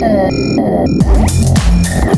呃呃。